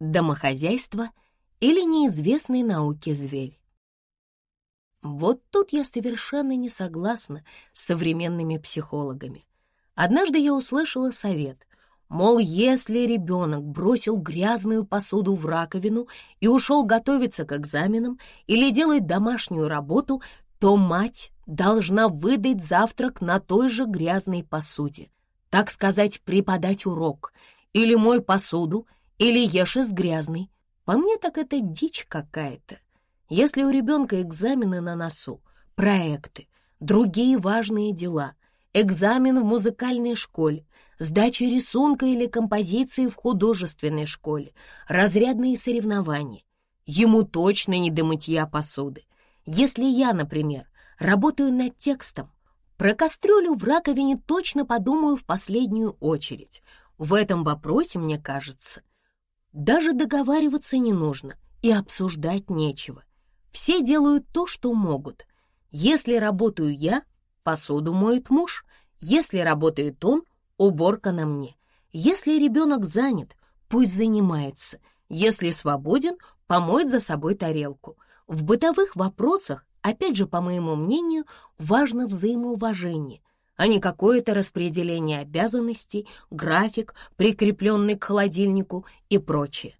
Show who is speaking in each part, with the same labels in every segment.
Speaker 1: домохозяйство или неизвестный науке зверь. Вот тут я совершенно не согласна с современными психологами. Однажды я услышала совет, мол, если ребенок бросил грязную посуду в раковину и ушел готовиться к экзаменам или делать домашнюю работу, то мать должна выдать завтрак на той же грязной посуде. Так сказать, преподать урок. Или мой посуду, или ешь из грязной. По мне так это дичь какая-то. Если у ребенка экзамены на носу, проекты, другие важные дела, экзамен в музыкальной школе, сдача рисунка или композиции в художественной школе, разрядные соревнования, ему точно не до мытья посуды. Если я, например, работаю над текстом, про кастрюлю в раковине точно подумаю в последнюю очередь. В этом вопросе, мне кажется, даже договариваться не нужно и обсуждать нечего. Все делают то, что могут. Если работаю я, посуду моет муж. Если работает он, уборка на мне. Если ребенок занят, пусть занимается. Если свободен, помоет за собой тарелку. В бытовых вопросах, опять же, по моему мнению, важно взаимоуважение, а не какое-то распределение обязанностей, график, прикрепленный к холодильнику и прочее.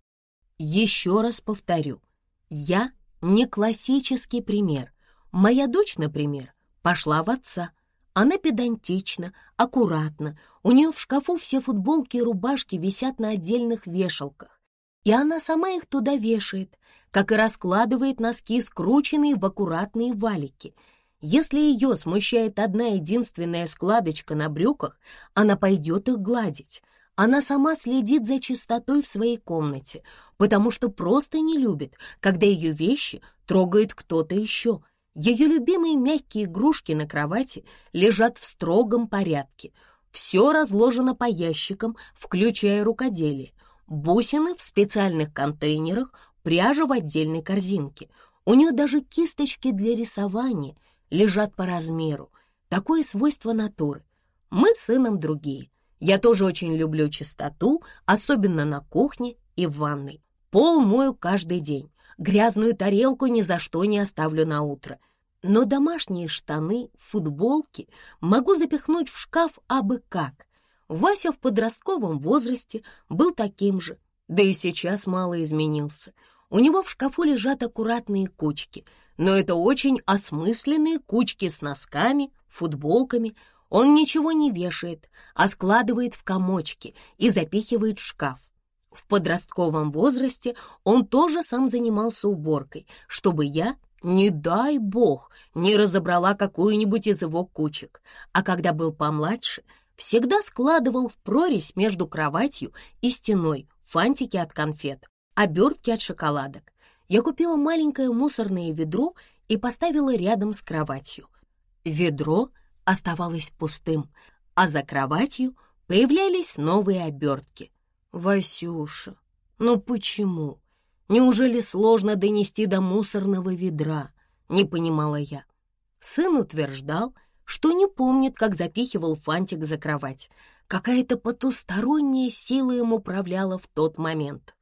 Speaker 1: Еще раз повторю, я не классический пример. Моя дочь, например, пошла в отца. Она педантична, аккуратна, у нее в шкафу все футболки и рубашки висят на отдельных вешалках. И она сама их туда вешает, как и раскладывает носки, скрученные в аккуратные валики — если ее смущает одна единственная складочка на брюках, она пойдет их гладить. Она сама следит за чистотой в своей комнате, потому что просто не любит, когда ее вещи трогает кто-то еще. Ее любимые мягкие игрушки на кровати лежат в строгом порядке. Все разложено по ящикам, включая рукоделие. Бусины в специальных контейнерах, пряжа в отдельной корзинке. У нее даже кисточки для рисования — лежат по размеру. Такое свойство натуры. Мы с сыном другие. Я тоже очень люблю чистоту, особенно на кухне и в ванной. Пол мою каждый день. Грязную тарелку ни за что не оставлю на утро. Но домашние штаны, футболки могу запихнуть в шкаф абы как. Вася в подростковом возрасте был таким же, да и сейчас мало изменился. У него в шкафу лежат аккуратные кучки — но это очень осмысленные кучки с носками, футболками. Он ничего не вешает, а складывает в комочки и запихивает в шкаф. В подростковом возрасте он тоже сам занимался уборкой, чтобы я, не дай бог, не разобрала какую-нибудь из его кучек. А когда был помладше, всегда складывал в прорезь между кроватью и стеной фантики от конфет, обертки от шоколадок. Я купила маленькое мусорное ведро и поставила рядом с кроватью. Ведро оставалось пустым, а за кроватью появлялись новые обертки. «Васюша, ну почему? Неужели сложно донести до мусорного ведра?» — не понимала я. Сын утверждал, что не помнит, как запихивал фантик за кровать. Какая-то потусторонняя сила им управляла в тот момент.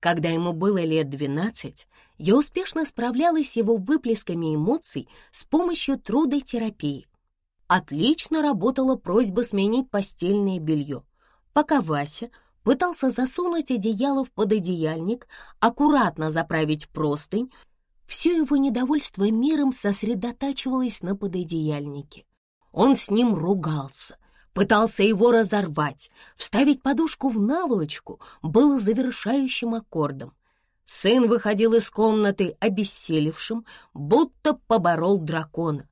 Speaker 1: Когда ему было лет двенадцать, я успешно справлялась с его выплесками эмоций с помощью трудотерапии. Отлично работала просьба сменить постельное белье, пока Вася пытался засунуть одеяло в пододеяльник, аккуратно заправить простынь, все его недовольство миром сосредотачивалось на пододеяльнике. Он с ним ругался — пытался его разорвать. Вставить подушку в наволочку было завершающим аккордом. Сын выходил из комнаты обессилевшим, будто поборол дракона.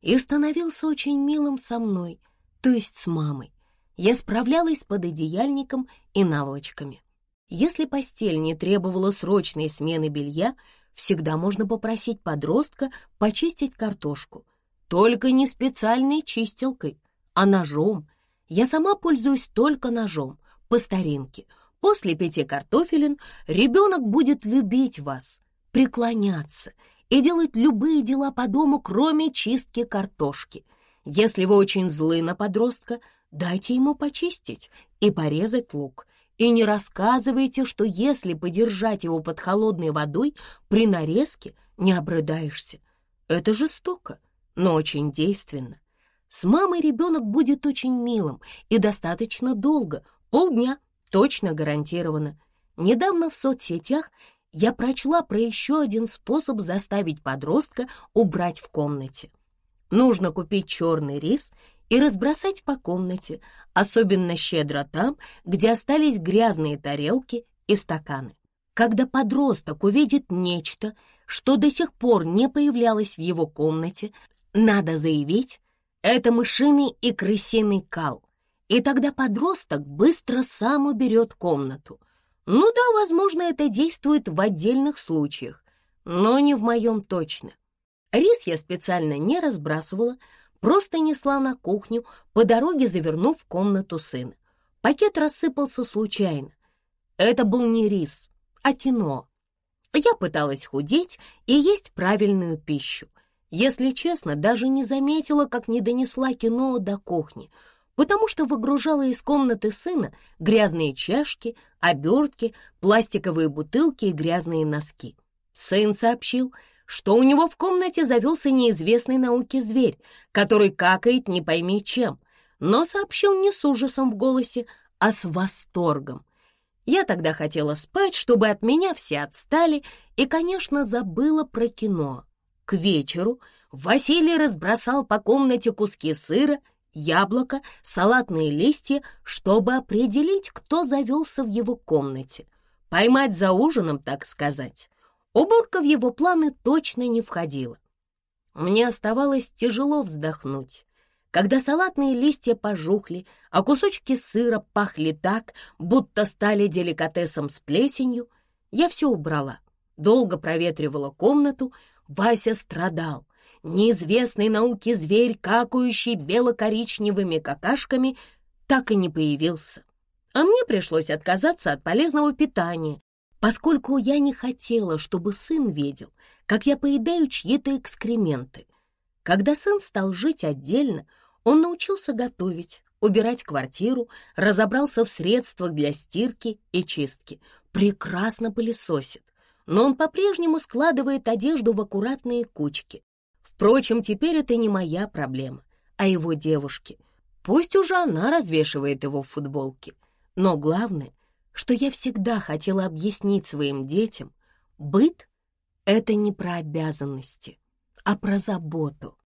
Speaker 1: И становился очень милым со мной, то есть с мамой. Я справлялась под одеяльником и наволочками. Если постель не требовала срочной смены белья, всегда можно попросить подростка почистить картошку. Только не специальной чистилкой — а ножом я сама пользуюсь только ножом, по старинке. После пяти картофелин ребенок будет любить вас, преклоняться и делать любые дела по дому, кроме чистки картошки. Если вы очень злы на подростка, дайте ему почистить и порезать лук, И не рассказывайте, что если подержать его под холодной водой, при нарезке не обрыдаешься. Это жестоко, но очень действенно. С мамой ребенок будет очень милым и достаточно долго, полдня, точно гарантированно. Недавно в соцсетях я прочла про еще один способ заставить подростка убрать в комнате. Нужно купить черный рис и разбросать по комнате, особенно щедро там, где остались грязные тарелки и стаканы. Когда подросток увидит нечто, что до сих пор не появлялось в его комнате, надо заявить, это мышиный и крысиный кал, и тогда подросток быстро сам уберет комнату. Ну да, возможно, это действует в отдельных случаях, но не в моем точно. Рис я специально не разбрасывала, просто несла на кухню, по дороге завернув в комнату сына. Пакет рассыпался случайно. Это был не рис, а кино. Я пыталась худеть и есть правильную пищу. Если честно, даже не заметила, как не донесла кино до кухни, потому что выгружала из комнаты сына грязные чашки, обертки, пластиковые бутылки и грязные носки. Сын сообщил, что у него в комнате завелся неизвестный науке зверь, который какает не пойми чем, но сообщил не с ужасом в голосе, а с восторгом. Я тогда хотела спать, чтобы от меня все отстали, и, конечно, забыла про кино. К вечеру Василий разбросал по комнате куски сыра, яблоко, салатные листья, чтобы определить, кто завелся в его комнате. Поймать за ужином, так сказать. Уборка в его планы точно не входила. Мне оставалось тяжело вздохнуть. Когда салатные листья пожухли, а кусочки сыра пахли так, будто стали деликатесом с плесенью, я все убрала. Долго проветривала комнату, Вася страдал. Неизвестный науке зверь, какающий бело-коричневыми какашками, так и не появился. А мне пришлось отказаться от полезного питания, поскольку я не хотела, чтобы сын видел, как я поедаю чьи-то экскременты. Когда сын стал жить отдельно, он научился готовить, убирать квартиру, разобрался в средствах для стирки и чистки, прекрасно пылесосит но он по-прежнему складывает одежду в аккуратные кучки. Впрочем, теперь это не моя проблема, а его девушки. Пусть уже она развешивает его в футболке. Но главное, что я всегда хотела объяснить своим детям, быт — это не про обязанности, а про заботу.